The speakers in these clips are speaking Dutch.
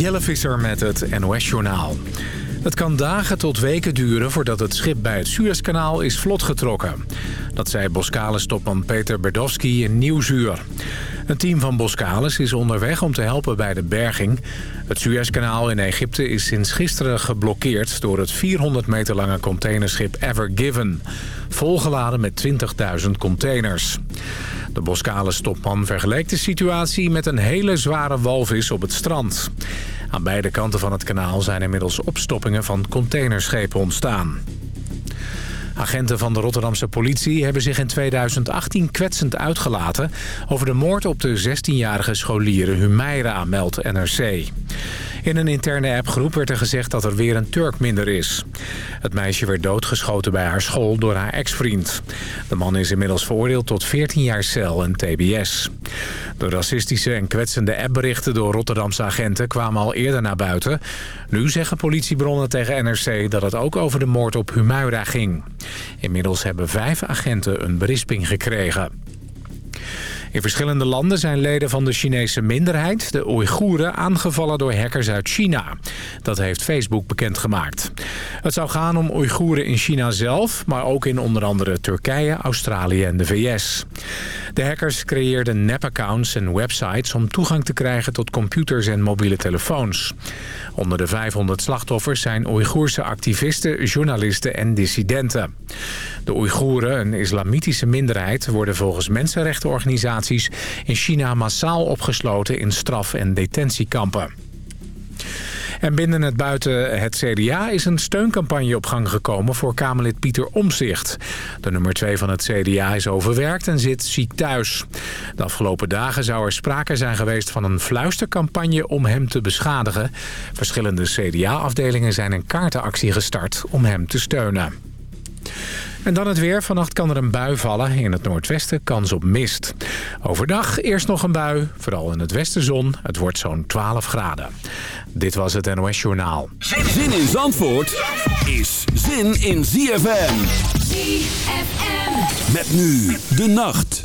Jelle Visser met het NOS-journaal. Het kan dagen tot weken duren voordat het schip bij het Suezkanaal is vlotgetrokken. Dat zei Boskalis-topman Peter Berdowski in Nieuwsuur. Een team van Boskalis is onderweg om te helpen bij de berging. Het Suezkanaal in Egypte is sinds gisteren geblokkeerd... door het 400 meter lange containerschip Ever Given. Volgeladen met 20.000 containers. De Boskalis-topman vergeleek de situatie met een hele zware walvis op het strand. Aan beide kanten van het kanaal zijn inmiddels opstoppingen van containerschepen ontstaan. Agenten van de Rotterdamse politie hebben zich in 2018 kwetsend uitgelaten... over de moord op de 16-jarige scholieren Humaira, meldt NRC. In een interne appgroep werd er gezegd dat er weer een Turk minder is. Het meisje werd doodgeschoten bij haar school door haar ex-vriend. De man is inmiddels veroordeeld tot 14 jaar cel en tbs. De racistische en kwetsende appberichten door Rotterdamse agenten kwamen al eerder naar buiten. Nu zeggen politiebronnen tegen NRC dat het ook over de moord op Humaira ging. Inmiddels hebben vijf agenten een berisping gekregen. In verschillende landen zijn leden van de Chinese minderheid, de Oeigoeren, aangevallen door hackers uit China. Dat heeft Facebook bekendgemaakt. Het zou gaan om Oeigoeren in China zelf, maar ook in onder andere Turkije, Australië en de VS. De hackers creëerden nepaccounts en websites om toegang te krijgen tot computers en mobiele telefoons. Onder de 500 slachtoffers zijn Oeigoerse activisten, journalisten en dissidenten. De Oeigoeren, een islamitische minderheid, worden volgens mensenrechtenorganisaties in China massaal opgesloten in straf- en detentiekampen. En binnen het buiten het CDA is een steuncampagne op gang gekomen voor Kamerlid Pieter Omzicht. De nummer 2 van het CDA is overwerkt en zit ziek thuis. De afgelopen dagen zou er sprake zijn geweest van een fluistercampagne om hem te beschadigen. Verschillende CDA-afdelingen zijn een kaartenactie gestart om hem te steunen. En dan het weer. Vannacht kan er een bui vallen. In het noordwesten kans op mist. Overdag eerst nog een bui. Vooral in het westen zon. Het wordt zo'n 12 graden. Dit was het NOS Journaal. Zin in Zandvoort is zin in ZFM. ZFM. Met nu de nacht.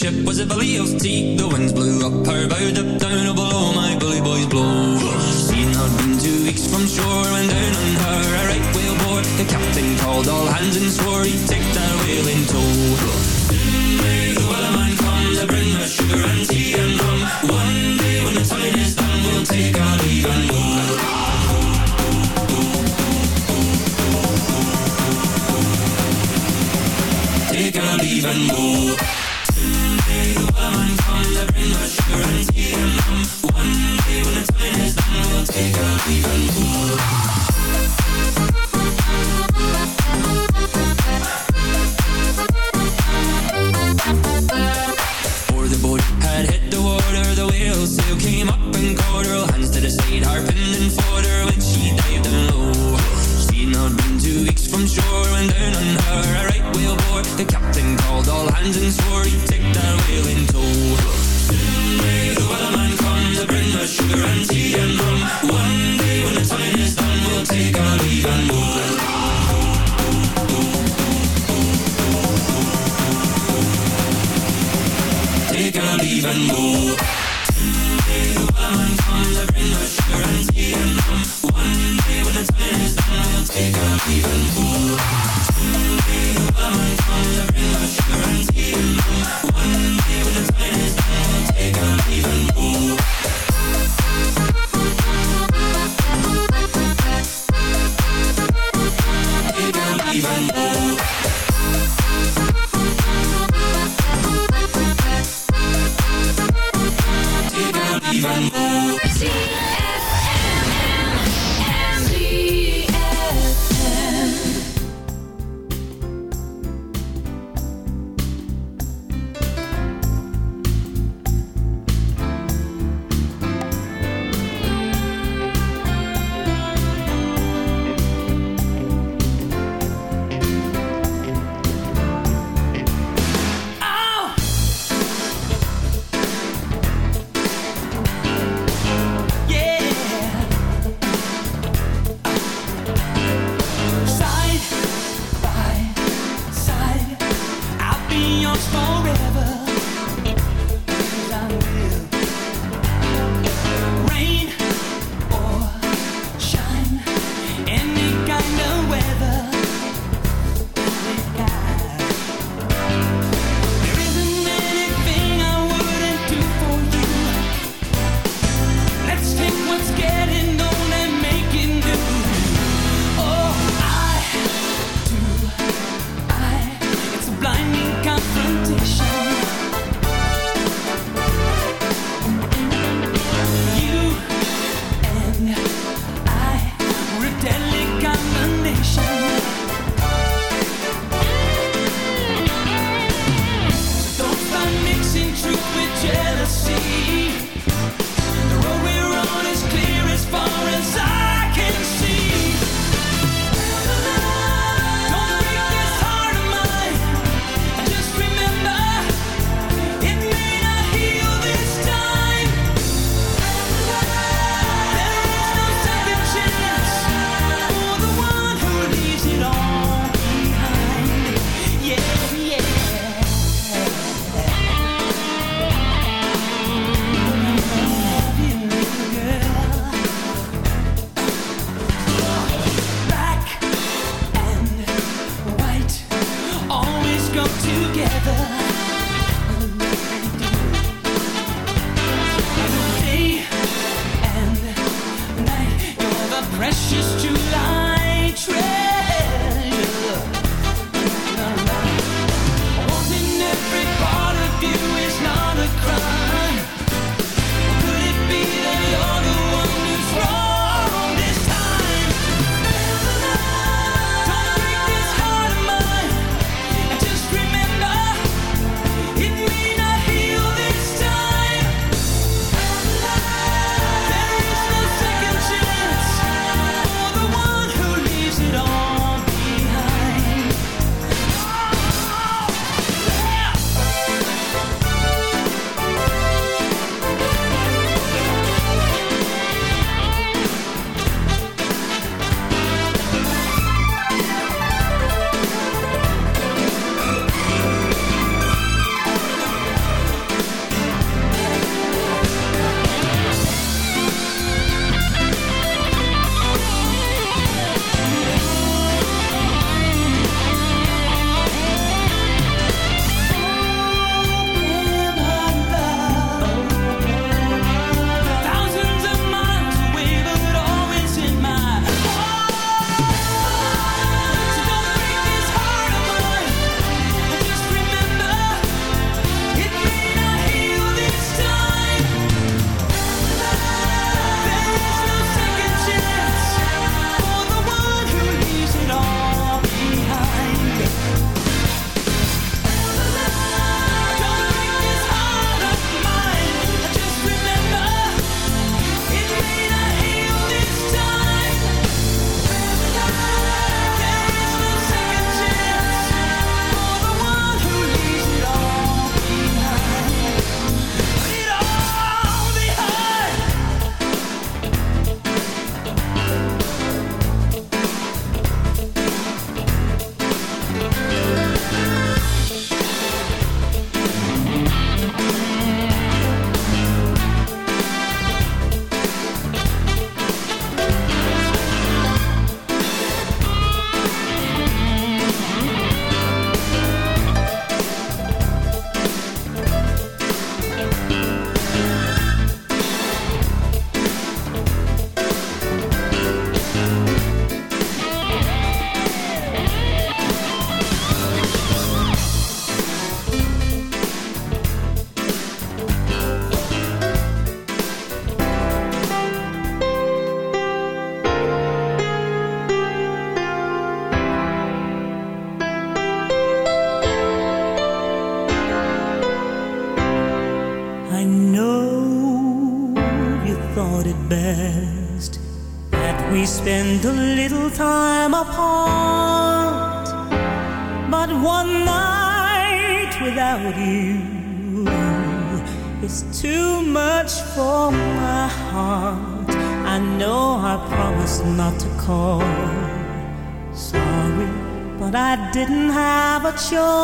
Ship was a belly of tea. The winds blew up her bow, up down below my bully boys blow. Seen had been two weeks from shore when down on her a right whale bore. The captain called all hands and swore he'd take that whale in tow. May the wellerman come to bring us sugar and tea yo.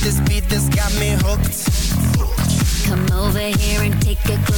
This beat that's got me hooked. Come over here and take a closer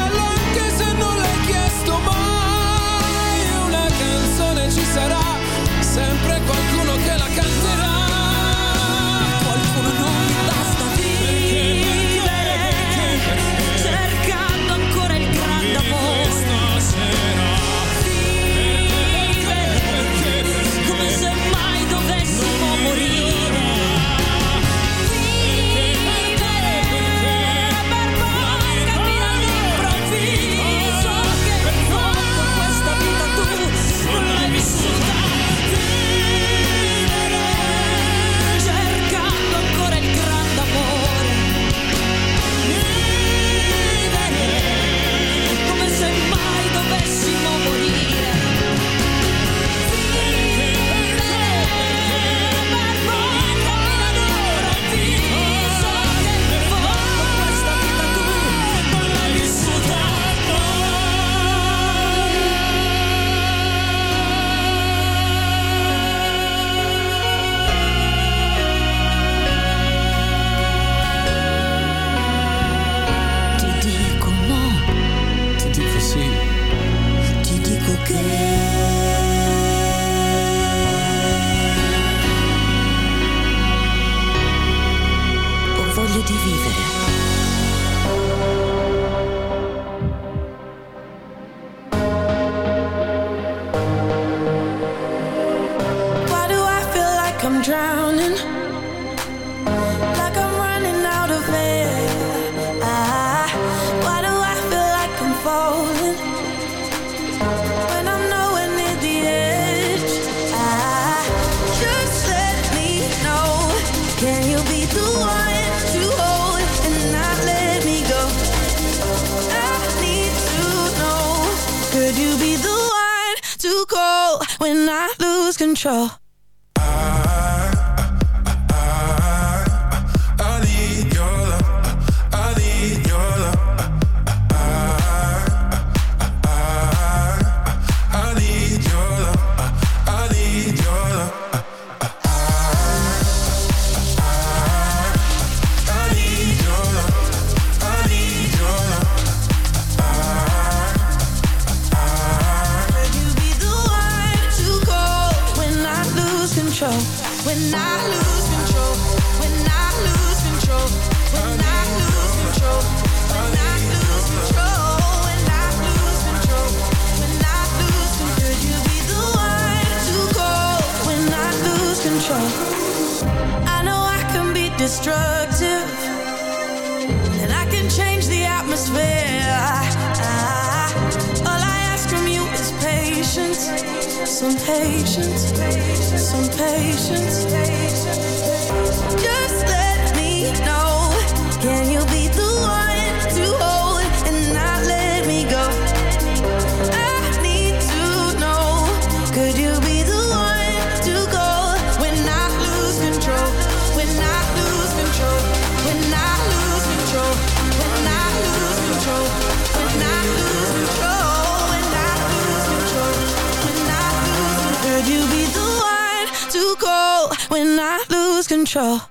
I lose control. patience. control.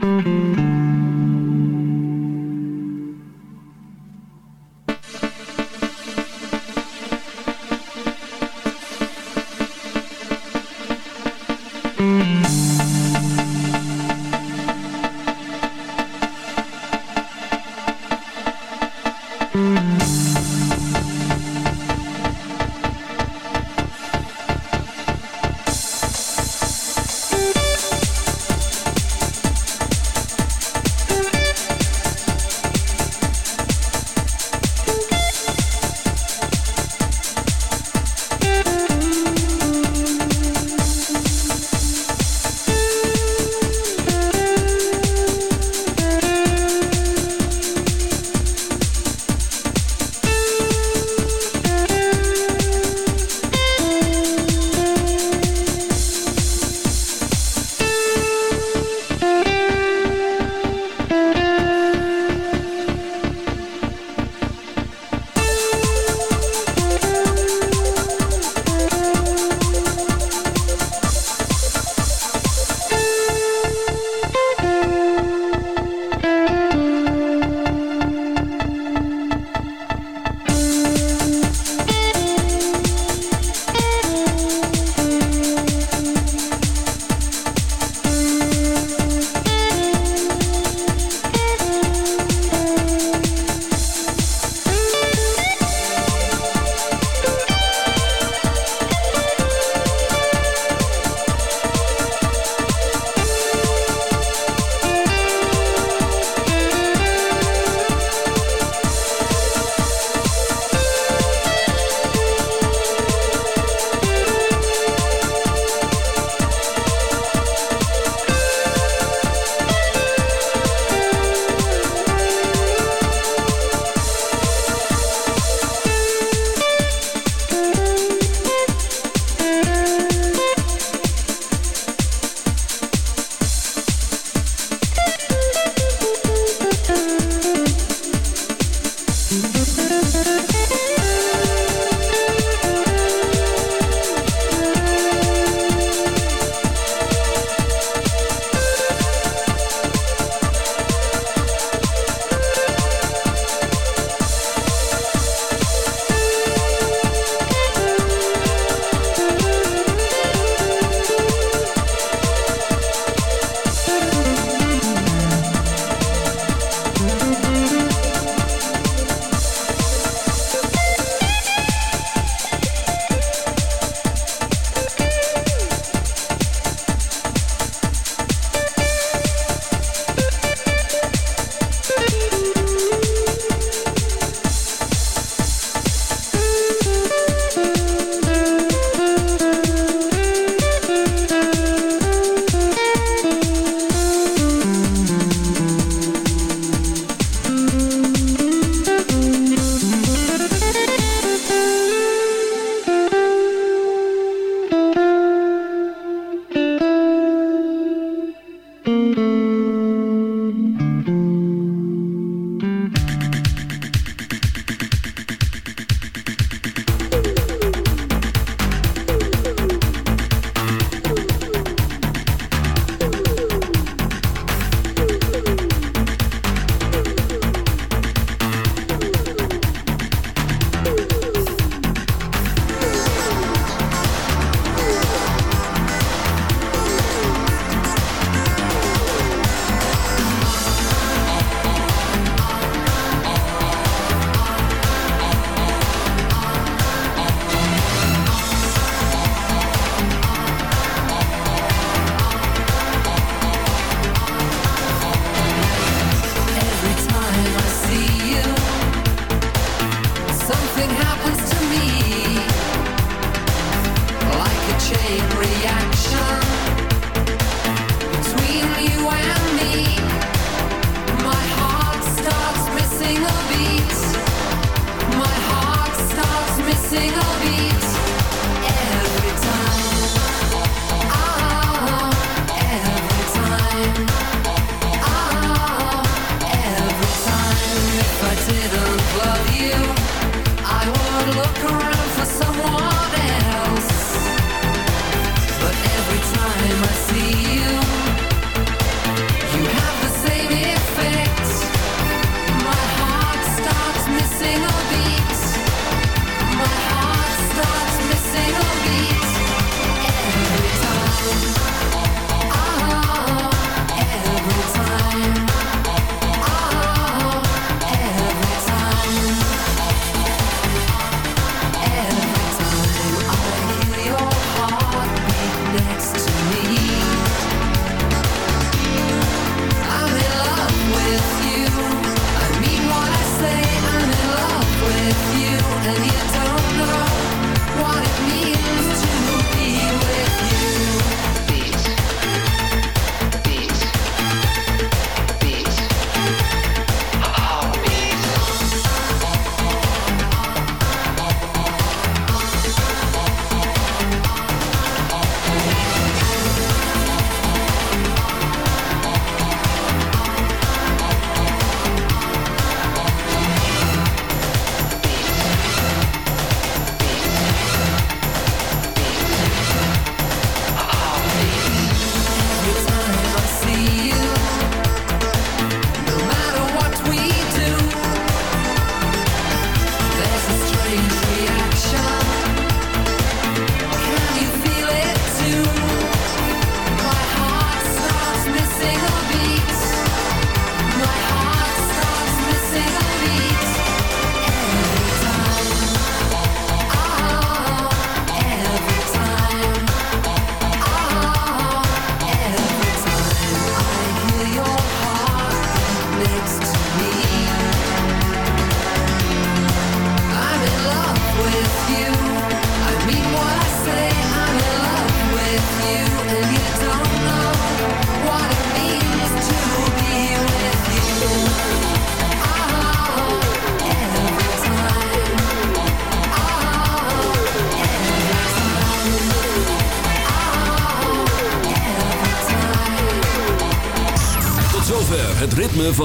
Mm-hmm.